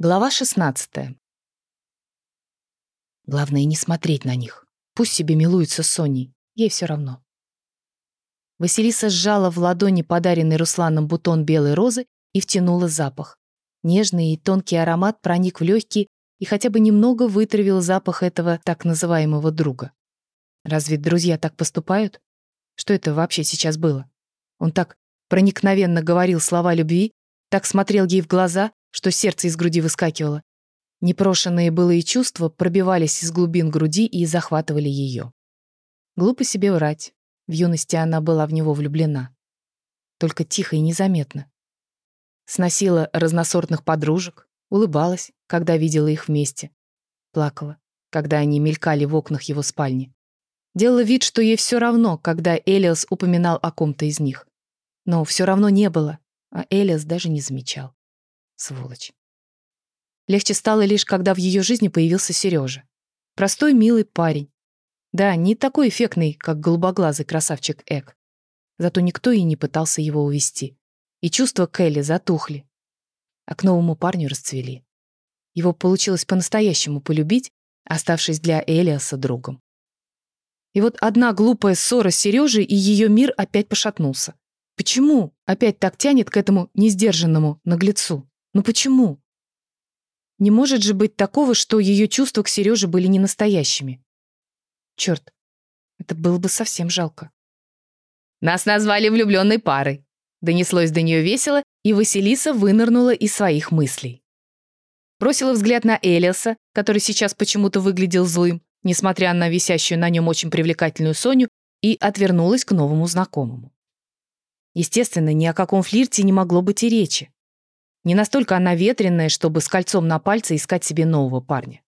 Глава 16. Главное не смотреть на них. Пусть себе милуются с Соней. Ей все равно. Василиса сжала в ладони подаренный Русланом бутон белой розы и втянула запах. Нежный и тонкий аромат проник в легкие и хотя бы немного вытравил запах этого так называемого друга. Разве друзья так поступают? Что это вообще сейчас было? Он так проникновенно говорил слова любви, так смотрел ей в глаза, что сердце из груди выскакивало. Непрошенные былые чувства пробивались из глубин груди и захватывали ее. Глупо себе врать. В юности она была в него влюблена. Только тихо и незаметно. Сносила разносортных подружек, улыбалась, когда видела их вместе. Плакала, когда они мелькали в окнах его спальни. Делала вид, что ей все равно, когда Элиас упоминал о ком-то из них. Но все равно не было, а Элиас даже не замечал. Сволочь. Легче стало лишь, когда в ее жизни появился Сережа. Простой, милый парень. Да, не такой эффектный, как голубоглазый красавчик Эк. Зато никто и не пытался его увести. И чувства Келли затухли. А к новому парню расцвели. Его получилось по-настоящему полюбить, оставшись для Элиаса другом. И вот одна глупая ссора с Сережей, и ее мир опять пошатнулся. Почему опять так тянет к этому несдержанному наглецу? Ну почему? Не может же быть такого, что ее чувства к Сереже были не настоящими. Черт, это было бы совсем жалко. Нас назвали влюбленной парой. Донеслось до нее весело, и Василиса вынырнула из своих мыслей. Бросила взгляд на Элиаса, который сейчас почему-то выглядел злым, несмотря на висящую на нем очень привлекательную Соню, и отвернулась к новому знакомому. Естественно, ни о каком флирте не могло быть и речи. Не настолько она ветреная, чтобы с кольцом на пальце искать себе нового парня.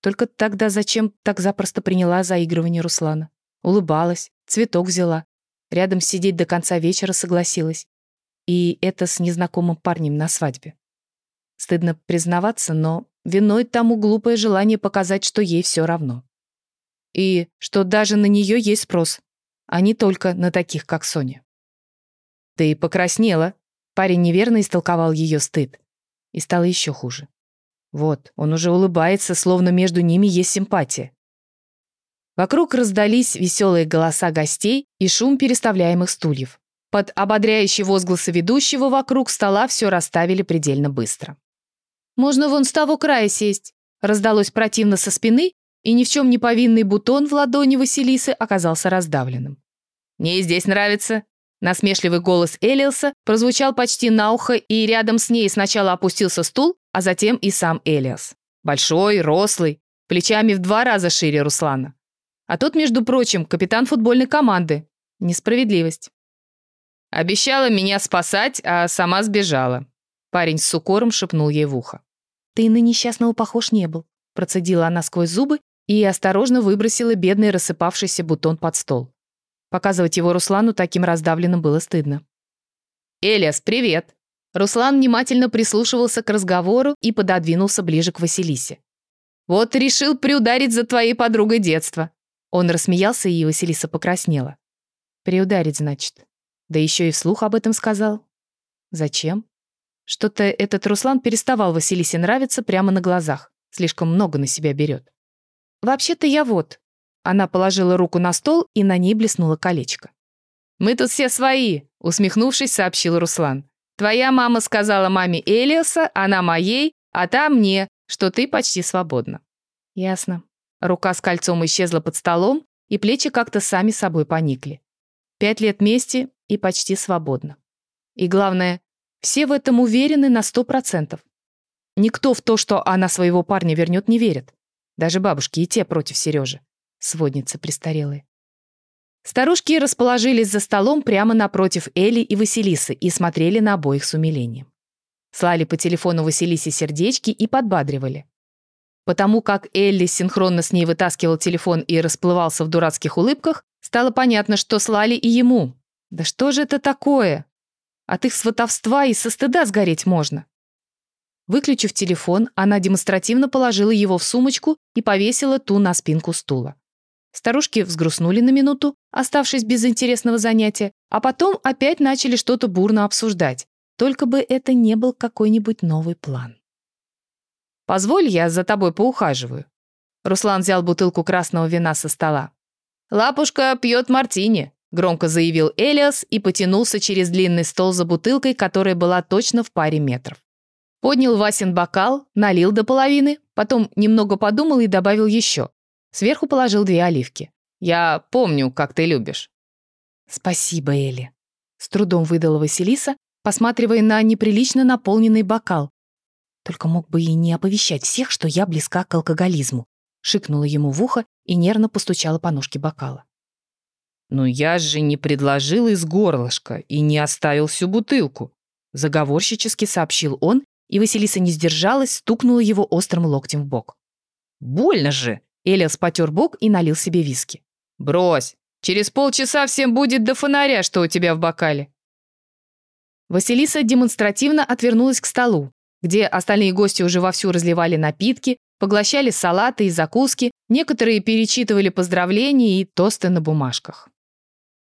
Только тогда зачем так запросто приняла заигрывание Руслана? Улыбалась, цветок взяла. Рядом сидеть до конца вечера согласилась. И это с незнакомым парнем на свадьбе. Стыдно признаваться, но виной тому глупое желание показать, что ей все равно. И что даже на нее есть спрос, а не только на таких, как Соня. «Ты покраснела», Парень неверно истолковал ее стыд. И стало еще хуже. Вот, он уже улыбается, словно между ними есть симпатия. Вокруг раздались веселые голоса гостей и шум переставляемых стульев. Под ободряющие возгласы ведущего вокруг стола все расставили предельно быстро. «Можно вон с того края сесть», раздалось противно со спины, и ни в чем не повинный бутон в ладони Василисы оказался раздавленным. «Мне здесь нравится», Насмешливый голос Элиаса прозвучал почти на ухо, и рядом с ней сначала опустился стул, а затем и сам Элиас. Большой, рослый, плечами в два раза шире Руслана. А тот, между прочим, капитан футбольной команды. Несправедливость. Обещала меня спасать, а сама сбежала. Парень с укором шепнул ей в ухо. «Ты на несчастного похож не был», процедила она сквозь зубы и осторожно выбросила бедный рассыпавшийся бутон под стол. Показывать его Руслану таким раздавленным было стыдно. «Элиас, привет!» Руслан внимательно прислушивался к разговору и пододвинулся ближе к Василисе. «Вот решил приударить за твоей подругой детства». Он рассмеялся, и Василиса покраснела. «Приударить, значит. Да еще и вслух об этом сказал. Зачем? Что-то этот Руслан переставал Василисе нравиться прямо на глазах. Слишком много на себя берет. «Вообще-то я вот», она положила руку на стол, и на ней блеснуло колечко. «Мы тут все свои», — усмехнувшись, сообщил Руслан. «Твоя мама сказала маме Элиаса, она моей, а та мне, что ты почти свободна». «Ясно». Рука с кольцом исчезла под столом, и плечи как-то сами собой поникли. Пять лет вместе и почти свободно. И главное, все в этом уверены на сто процентов. Никто в то, что она своего парня вернет, не верит. Даже бабушки и те против Сережи сводницы престарелые. Старушки расположились за столом прямо напротив Эли и Василисы и смотрели на обоих с умилением. Слали по телефону Василисе сердечки и подбадривали. Потому как Элли синхронно с ней вытаскивал телефон и расплывался в дурацких улыбках, стало понятно, что слали и ему. Да что же это такое? От их сватовства и со стыда сгореть можно. Выключив телефон, она демонстративно положила его в сумочку и повесила ту на спинку стула. Старушки взгрустнули на минуту, оставшись без интересного занятия, а потом опять начали что-то бурно обсуждать. Только бы это не был какой-нибудь новый план. Позволь, я за тобой поухаживаю». Руслан взял бутылку красного вина со стола. «Лапушка пьет мартини», — громко заявил Элиас и потянулся через длинный стол за бутылкой, которая была точно в паре метров. Поднял Васин бокал, налил до половины, потом немного подумал и добавил еще. Сверху положил две оливки. «Я помню, как ты любишь». «Спасибо, Элли», — с трудом выдала Василиса, посматривая на неприлично наполненный бокал. «Только мог бы и не оповещать всех, что я близка к алкоголизму», — шикнула ему в ухо и нервно постучала по ножке бокала. «Но я же не предложил из горлышка и не оставил всю бутылку», — заговорщически сообщил он, и Василиса не сдержалась, стукнула его острым локтем в бок. «Больно же!» — Элиас потер бок и налил себе виски. «Брось! Через полчаса всем будет до фонаря, что у тебя в бокале!» Василиса демонстративно отвернулась к столу, где остальные гости уже вовсю разливали напитки, поглощали салаты и закуски, некоторые перечитывали поздравления и тосты на бумажках.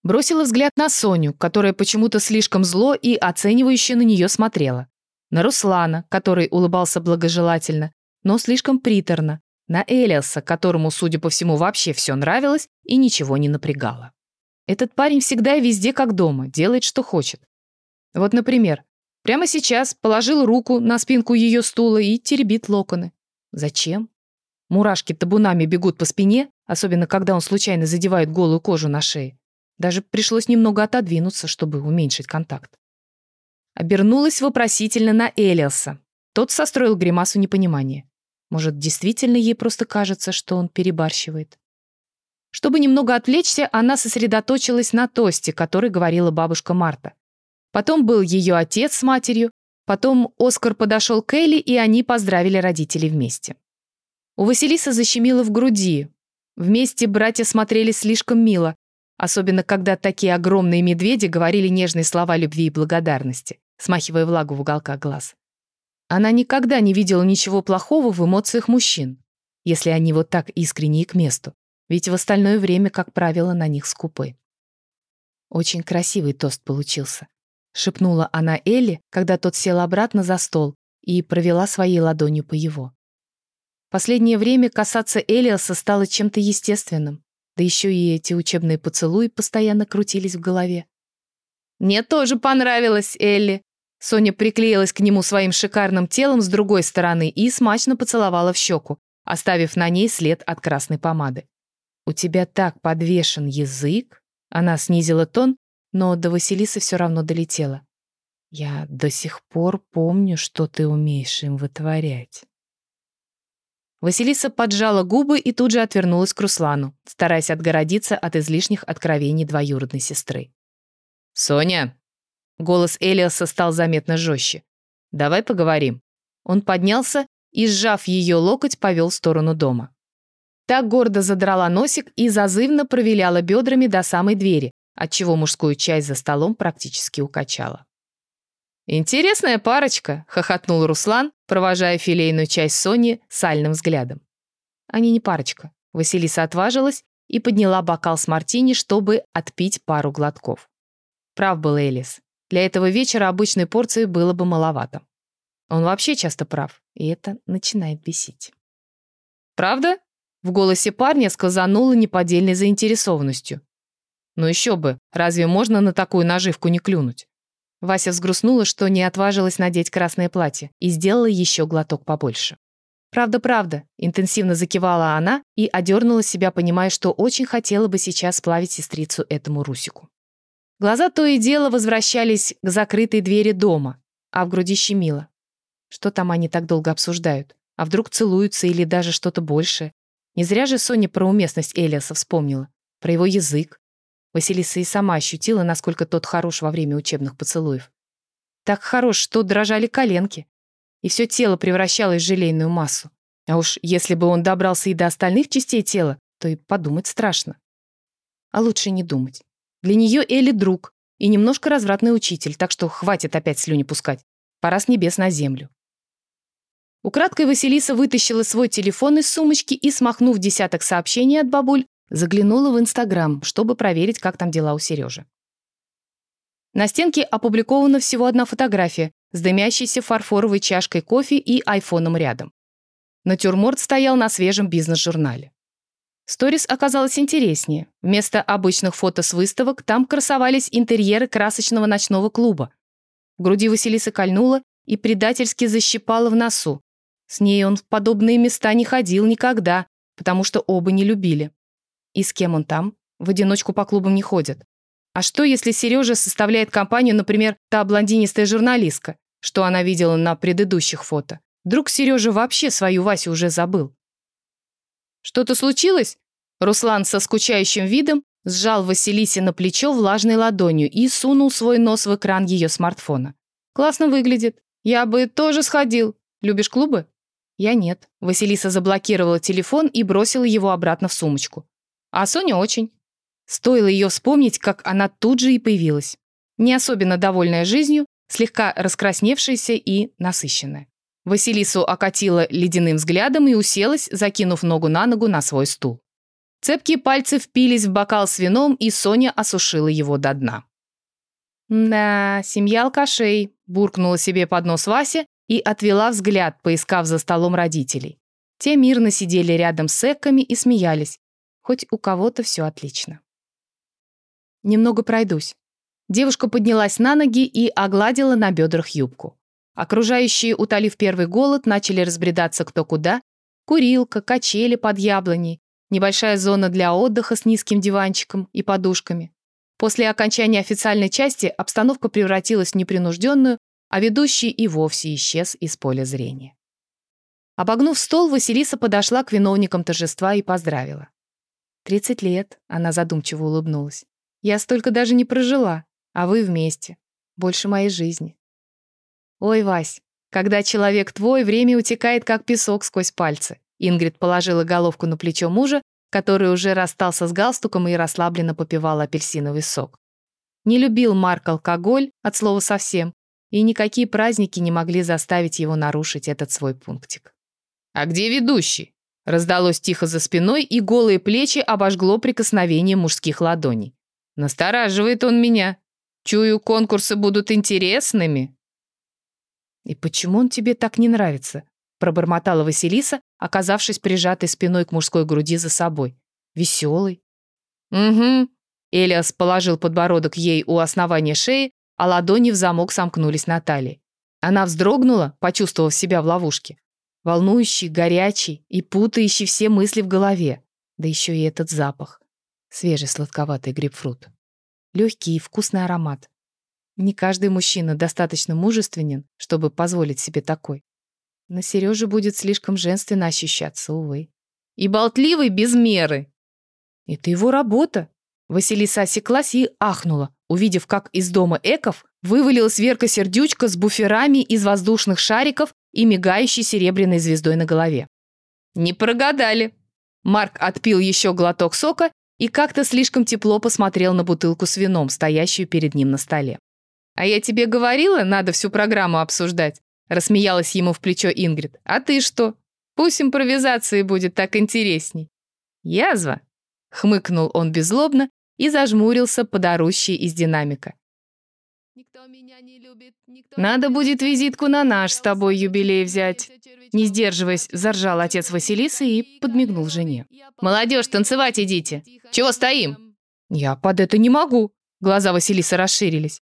Бросила взгляд на Соню, которая почему-то слишком зло и оценивающе на нее смотрела. На Руслана, который улыбался благожелательно, но слишком приторно. На Элиаса, которому, судя по всему, вообще все нравилось и ничего не напрягало. Этот парень всегда и везде как дома, делает, что хочет. Вот, например, прямо сейчас положил руку на спинку ее стула и теребит локоны. Зачем? Мурашки табунами бегут по спине, особенно когда он случайно задевает голую кожу на шее. Даже пришлось немного отодвинуться, чтобы уменьшить контакт. Обернулась вопросительно на Элиаса. Тот состроил гримасу непонимания. Может, действительно ей просто кажется, что он перебарщивает. Чтобы немного отвлечься, она сосредоточилась на тосте, который говорила бабушка Марта. Потом был ее отец с матерью, потом Оскар подошел к Элли, и они поздравили родителей вместе. У Василисы защемило в груди. Вместе братья смотрели слишком мило, особенно когда такие огромные медведи говорили нежные слова любви и благодарности, смахивая влагу в уголках глаз. Она никогда не видела ничего плохого в эмоциях мужчин, если они вот так искренни и к месту, ведь в остальное время, как правило, на них скупы. Очень красивый тост получился шепнула она Элли, когда тот сел обратно за стол и провела своей ладонью по его. Последнее время касаться Элиаса стало чем-то естественным, да еще и эти учебные поцелуи постоянно крутились в голове. «Мне тоже понравилось, Элли!» Соня приклеилась к нему своим шикарным телом с другой стороны и смачно поцеловала в щеку, оставив на ней след от красной помады. «У тебя так подвешен язык!» Она снизила тон но до Василисы все равно долетело. «Я до сих пор помню, что ты умеешь им вытворять». Василиса поджала губы и тут же отвернулась к Руслану, стараясь отгородиться от излишних откровений двоюродной сестры. «Соня!» Голос Элиаса стал заметно жестче. «Давай поговорим». Он поднялся и, сжав ее локоть, повел в сторону дома. Так гордо задрала носик и зазывно провиляла бедрами до самой двери, отчего мужскую часть за столом практически укачала. «Интересная парочка», — хохотнул Руслан, провожая филейную часть Сони сальным взглядом. «Они не парочка». Василиса отважилась и подняла бокал с мартини, чтобы отпить пару глотков. Прав был Элис. Для этого вечера обычной порции было бы маловато. Он вообще часто прав, и это начинает бесить. «Правда?» В голосе парня сказануло неподдельной заинтересованностью. Ну еще бы, разве можно на такую наживку не клюнуть? Вася взгрустнула, что не отважилась надеть красное платье, и сделала еще глоток побольше. «Правда, правда», — интенсивно закивала она и одернула себя, понимая, что очень хотела бы сейчас сплавить сестрицу этому Русику. Глаза то и дело возвращались к закрытой двери дома, а в груди щемило. Что там они так долго обсуждают? А вдруг целуются или даже что-то большее? Не зря же Соня про уместность Элиаса вспомнила. Про его язык, Василиса и сама ощутила, насколько тот хорош во время учебных поцелуев. Так хорош, что дрожали коленки, и все тело превращалось в желейную массу. А уж если бы он добрался и до остальных частей тела, то и подумать страшно. А лучше не думать. Для нее Элли друг и немножко развратный учитель, так что хватит опять слюни пускать. Пора с небес на землю. Украдкой Василиса вытащила свой телефон из сумочки и, смахнув десяток сообщений от бабуль, Заглянула в Инстаграм, чтобы проверить, как там дела у Сережи. На стенке опубликована всего одна фотография с дымящейся фарфоровой чашкой кофе и айфоном рядом. Натюрморт стоял на свежем бизнес-журнале. Сторис оказалось интереснее. Вместо обычных фото с выставок там красовались интерьеры красочного ночного клуба. В груди Василиса кольнула и предательски защипала в носу. С ней он в подобные места не ходил никогда, потому что оба не любили. И с кем он там? В одиночку по клубам не ходят. А что, если Сережа составляет компанию, например, та блондинистая журналистка, что она видела на предыдущих фото? Вдруг Сережа вообще свою Васю уже забыл? «Что-то случилось?» Руслан со скучающим видом сжал Василисе на плечо влажной ладонью и сунул свой нос в экран ее смартфона. «Классно выглядит. Я бы тоже сходил. Любишь клубы?» «Я нет». Василиса заблокировала телефон и бросила его обратно в сумочку. «А Соня очень». Стоило ее вспомнить, как она тут же и появилась. Не особенно довольная жизнью, слегка раскрасневшаяся и насыщенная. Василису окатила ледяным взглядом и уселась, закинув ногу на ногу на свой стул. Цепкие пальцы впились в бокал с вином, и Соня осушила его до дна. «Да, семья алкашей», – буркнула себе под нос Вася и отвела взгляд, поискав за столом родителей. Те мирно сидели рядом с эками и смеялись. Хоть у кого-то все отлично. «Немного пройдусь». Девушка поднялась на ноги и огладила на бедрах юбку. Окружающие, утолив первый голод, начали разбредаться кто куда. Курилка, качели под яблоней, небольшая зона для отдыха с низким диванчиком и подушками. После окончания официальной части обстановка превратилась в непринужденную, а ведущий и вовсе исчез из поля зрения. Обогнув стол, Василиса подошла к виновникам торжества и поздравила. «Тридцать лет», — она задумчиво улыбнулась. «Я столько даже не прожила, а вы вместе. Больше моей жизни. «Ой, Вась, когда человек твой, время утекает, как песок сквозь пальцы». Ингрид положила головку на плечо мужа, который уже расстался с галстуком и расслабленно попивал апельсиновый сок. Не любил Марк алкоголь, от слова совсем, и никакие праздники не могли заставить его нарушить этот свой пунктик. «А где ведущий?» Раздалось тихо за спиной, и голые плечи обожгло прикосновение мужских ладоней. «Настораживает он меня. Чую, конкурсы будут интересными». «И почему он тебе так не нравится?» пробормотала Василиса, оказавшись прижатой спиной к мужской груди за собой. «Веселый». «Угу». Элиас положил подбородок ей у основания шеи, а ладони в замок сомкнулись на талии. Она вздрогнула, почувствовав себя в ловушке. Волнующий, горячий и путающий все мысли в голове. Да еще и этот запах. Свежий сладковатый грейпфрут. Легкий и вкусный аромат. Не каждый мужчина достаточно мужественен, чтобы позволить себе такой. На Сереже будет слишком женственно ощущаться, увы. И болтливый без меры. Это его работа. Василиса осеклась и ахнула, увидев, как из дома эков вывалилась Верка Сердючка с буферами из воздушных шариков и мигающей серебряной звездой на голове. Не прогадали. Марк отпил еще глоток сока и как-то слишком тепло посмотрел на бутылку с вином, стоящую перед ним на столе. «А я тебе говорила, надо всю программу обсуждать», рассмеялась ему в плечо Ингрид. «А ты что? Пусть импровизации будет так интересней». «Язва», — хмыкнул он беззлобно и зажмурился под орущей из динамика. «Надо будет визитку на наш с тобой юбилей взять». Не сдерживаясь, заржал отец Василисы и подмигнул жене. «Молодежь, танцевать идите! Чего стоим?» «Я под это не могу!» Глаза Василисы расширились.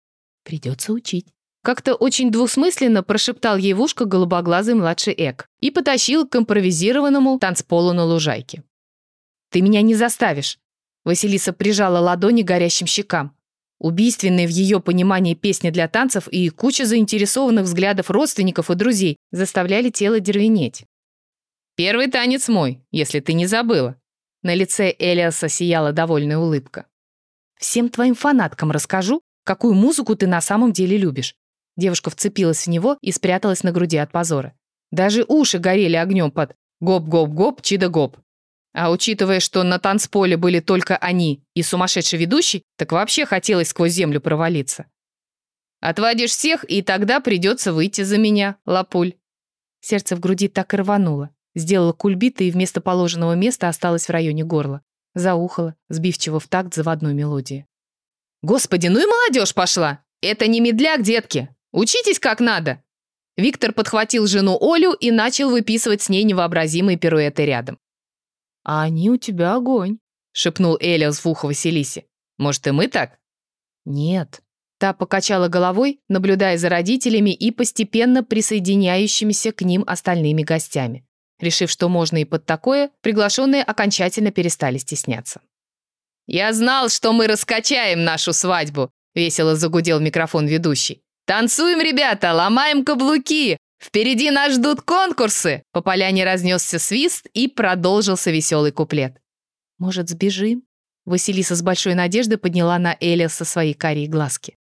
Придется учить. Как-то очень двусмысленно прошептал ей в ушко голубоглазый младший Эк и потащил к импровизированному танцполу на лужайке. «Ты меня не заставишь!» Василиса прижала ладони горящим щекам. Убийственные в ее понимании песни для танцев и куча заинтересованных взглядов родственников и друзей заставляли тело дервенеть. «Первый танец мой, если ты не забыла». На лице Элиаса сияла довольная улыбка. «Всем твоим фанаткам расскажу, Какую музыку ты на самом деле любишь?» Девушка вцепилась в него и спряталась на груди от позора. Даже уши горели огнем под «гоп-гоп-гоп, чидо-гоп». А учитывая, что на танцполе были только они и сумасшедший ведущий, так вообще хотелось сквозь землю провалиться. «Отводишь всех, и тогда придется выйти за меня, лапуль». Сердце в груди так и рвануло. Сделала кульбит и вместо положенного места осталось в районе горла. Заухала, сбивчиво в такт заводной мелодии. Господи, ну и молодежь пошла! Это не медляк, детки! Учитесь как надо!» Виктор подхватил жену Олю и начал выписывать с ней невообразимые пируэты рядом. «А они у тебя огонь», — шепнул Элиас в ухо Василисе. «Может, и мы так?» «Нет». Та покачала головой, наблюдая за родителями и постепенно присоединяющимися к ним остальными гостями. Решив, что можно и под такое, приглашенные окончательно перестали стесняться. «Я знал, что мы раскачаем нашу свадьбу», — весело загудел микрофон ведущий. «Танцуем, ребята, ломаем каблуки! Впереди нас ждут конкурсы!» По поляне разнесся свист и продолжился веселый куплет. «Может, сбежим?» Василиса с большой надеждой подняла на Эля со своей карие глазки.